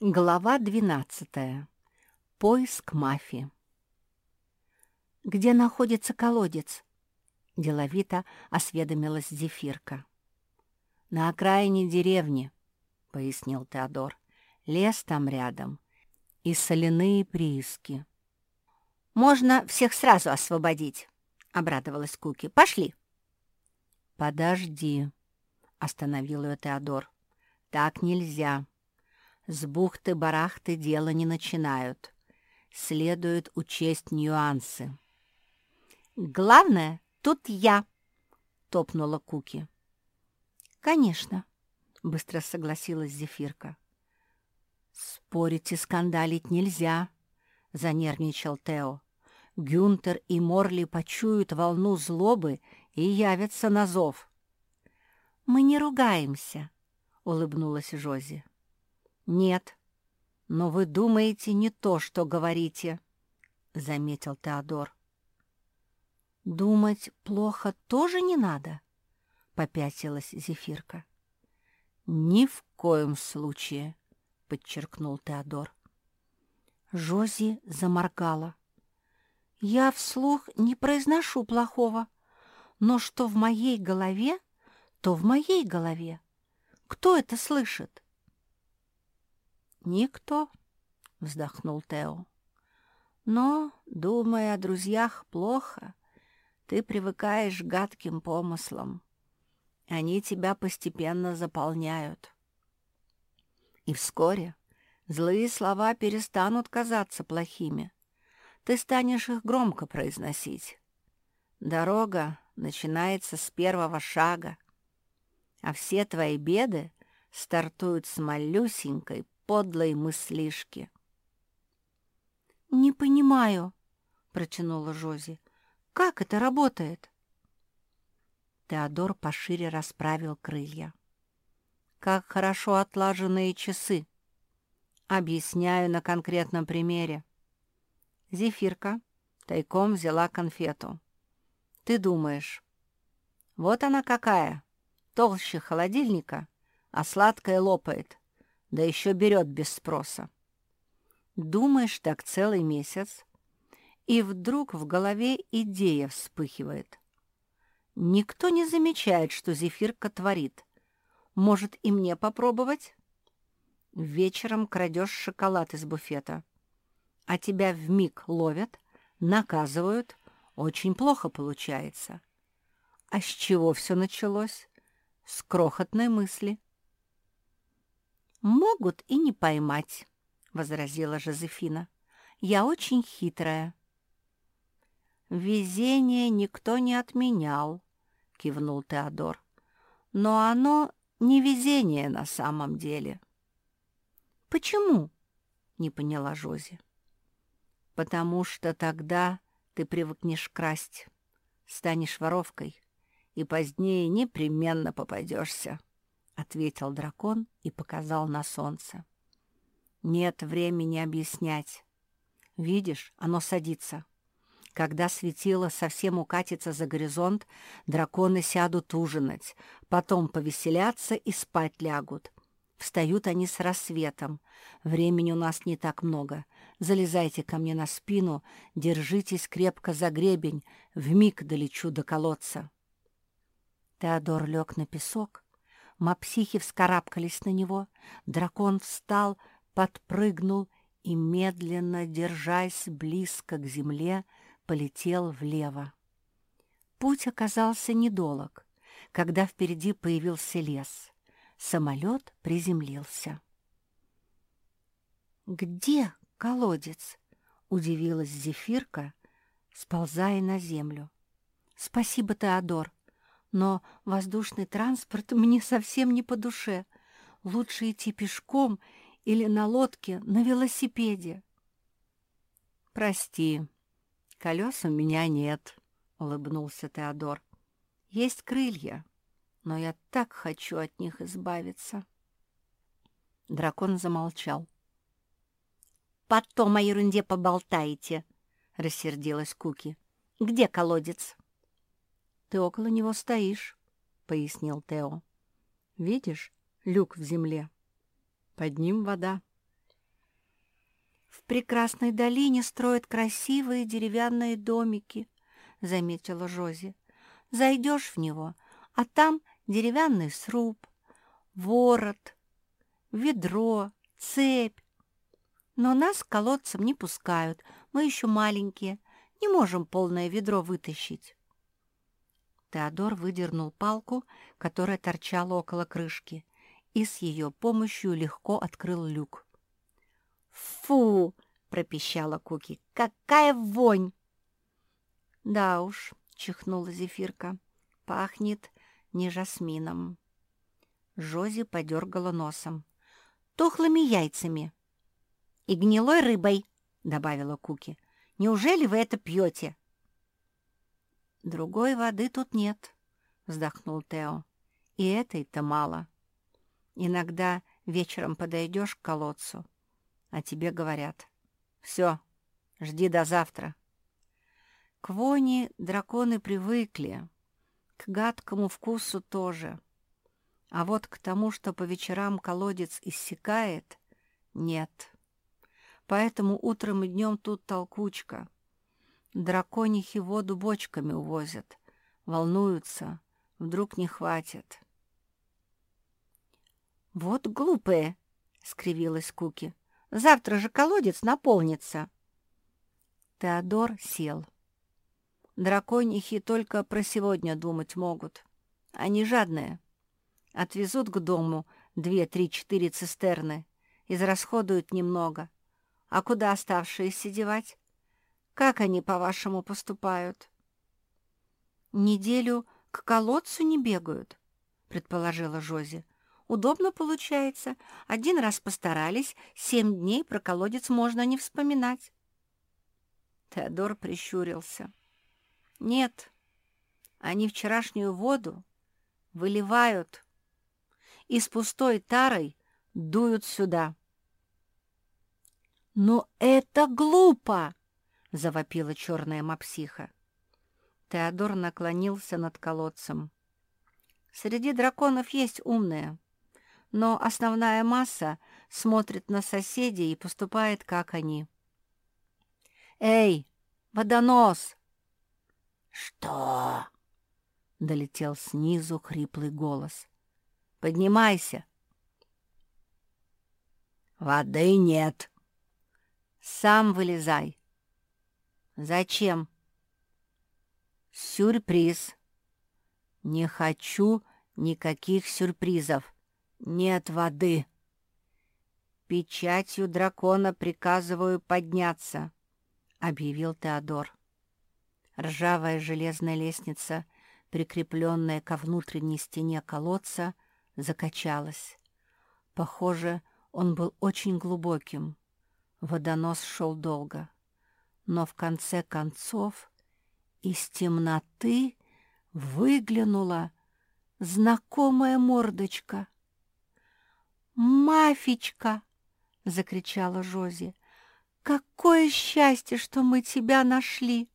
Глава 12. Поиск мафии. «Где находится колодец?» — деловито осведомилась Зефирка. «На окраине деревни», — пояснил Теодор. «Лес там рядом и соляные прииски». «Можно всех сразу освободить», — обрадовалась Куки. «Пошли». «Подожди», — остановил ее Теодор. «Так нельзя». С бухты-барахты дело не начинают. Следует учесть нюансы. «Главное, тут я!» — топнула Куки. «Конечно», — быстро согласилась Зефирка. «Спорить и скандалить нельзя», — занервничал Тео. «Гюнтер и Морли почуют волну злобы и явятся на зов». «Мы не ругаемся», — улыбнулась Жози. «Нет, но вы думаете не то, что говорите», — заметил Теодор. «Думать плохо тоже не надо?» — попятилась Зефирка. «Ни в коем случае», — подчеркнул Теодор. Жози заморгала. «Я вслух не произношу плохого, но что в моей голове, то в моей голове. Кто это слышит?» «Никто», — вздохнул Тео. «Но, думая о друзьях плохо, ты привыкаешь к гадким помыслам. Они тебя постепенно заполняют. И вскоре злые слова перестанут казаться плохими. Ты станешь их громко произносить. Дорога начинается с первого шага, а все твои беды стартуют с малюсенькой подлой мыслишки. «Не понимаю», — протянула Жози. «Как это работает?» Теодор пошире расправил крылья. «Как хорошо отлаженные часы. Объясняю на конкретном примере. Зефирка тайком взяла конфету. Ты думаешь, вот она какая, толще холодильника, а сладкая лопает да еще берет без спроса. Думаешь так целый месяц, и вдруг в голове идея вспыхивает. Никто не замечает, что зефирка творит. Может, и мне попробовать? Вечером крадешь шоколад из буфета, а тебя вмиг ловят, наказывают, очень плохо получается. А с чего все началось? С крохотной мысли — «Могут и не поймать», — возразила Жозефина. «Я очень хитрая». «Везение никто не отменял», — кивнул Теодор. «Но оно не везение на самом деле». «Почему?» — не поняла Жози. «Потому что тогда ты привыкнешь красть, станешь воровкой, и позднее непременно попадешься» ответил дракон и показал на солнце. Нет времени объяснять. Видишь, оно садится. Когда светило совсем укатится за горизонт, драконы сядут ужинать, потом повеселятся и спать лягут. Встают они с рассветом. Времени у нас не так много. Залезайте ко мне на спину, держитесь крепко за гребень, вмиг долечу до колодца. Теодор лег на песок, Мапсихи вскарабкались на него. Дракон встал, подпрыгнул и, медленно, держась близко к земле, полетел влево. Путь оказался недолог, когда впереди появился лес. Самолет приземлился. «Где колодец?» — удивилась Зефирка, сползая на землю. «Спасибо, Теодор но воздушный транспорт мне совсем не по душе. Лучше идти пешком или на лодке, на велосипеде. «Прости, колес у меня нет», — улыбнулся Теодор. «Есть крылья, но я так хочу от них избавиться». Дракон замолчал. «Потом о ерунде поболтаете», — рассердилась Куки. «Где колодец?» «Ты около него стоишь», — пояснил Тео. «Видишь люк в земле? Под ним вода. В прекрасной долине строят красивые деревянные домики, — заметила Жози. Зайдешь в него, а там деревянный сруб, ворот, ведро, цепь. Но нас к колодцам не пускают, мы еще маленькие, не можем полное ведро вытащить. Теодор выдернул палку, которая торчала около крышки, и с ее помощью легко открыл люк. «Фу!» — пропищала Куки. «Какая вонь!» «Да уж», — чихнула Зефирка, — «пахнет не жасмином». Жози подергала носом. «Тухлыми яйцами». «И гнилой рыбой», — добавила Куки. «Неужели вы это пьете?» «Другой воды тут нет», — вздохнул Тео. «И этой-то мало. Иногда вечером подойдешь к колодцу, а тебе говорят, «Все, жди до завтра». К вони драконы привыкли, к гадкому вкусу тоже. А вот к тому, что по вечерам колодец иссякает, нет. Поэтому утром и днем тут толкучка. Драконихи воду бочками увозят, волнуются, вдруг не хватит. «Вот глупые!» — скривилась Куки. «Завтра же колодец наполнится!» Теодор сел. Драконихи только про сегодня думать могут. Они жадные. Отвезут к дому две, три, четыре цистерны, израсходуют немного. А куда оставшиеся девать? Как они, по-вашему, поступают? Неделю к колодцу не бегают, предположила Жози. Удобно получается. Один раз постарались, семь дней про колодец можно не вспоминать. Теодор прищурился. Нет, они вчерашнюю воду выливают и с пустой тарой дуют сюда. «Но это глупо!» — завопила черная мапсиха. Теодор наклонился над колодцем. «Среди драконов есть умные, но основная масса смотрит на соседей и поступает, как они». «Эй, водонос!» «Что?» — долетел снизу хриплый голос. «Поднимайся!» «Воды нет!» «Сам вылезай!» «Зачем?» «Сюрприз!» «Не хочу никаких сюрпризов! Нет воды!» «Печатью дракона приказываю подняться!» — объявил Теодор. Ржавая железная лестница, прикрепленная ко внутренней стене колодца, закачалась. Похоже, он был очень глубоким. Водонос шел долго. Но в конце концов из темноты выглянула знакомая мордочка. «Мафичка!» — закричала Жози. «Какое счастье, что мы тебя нашли!»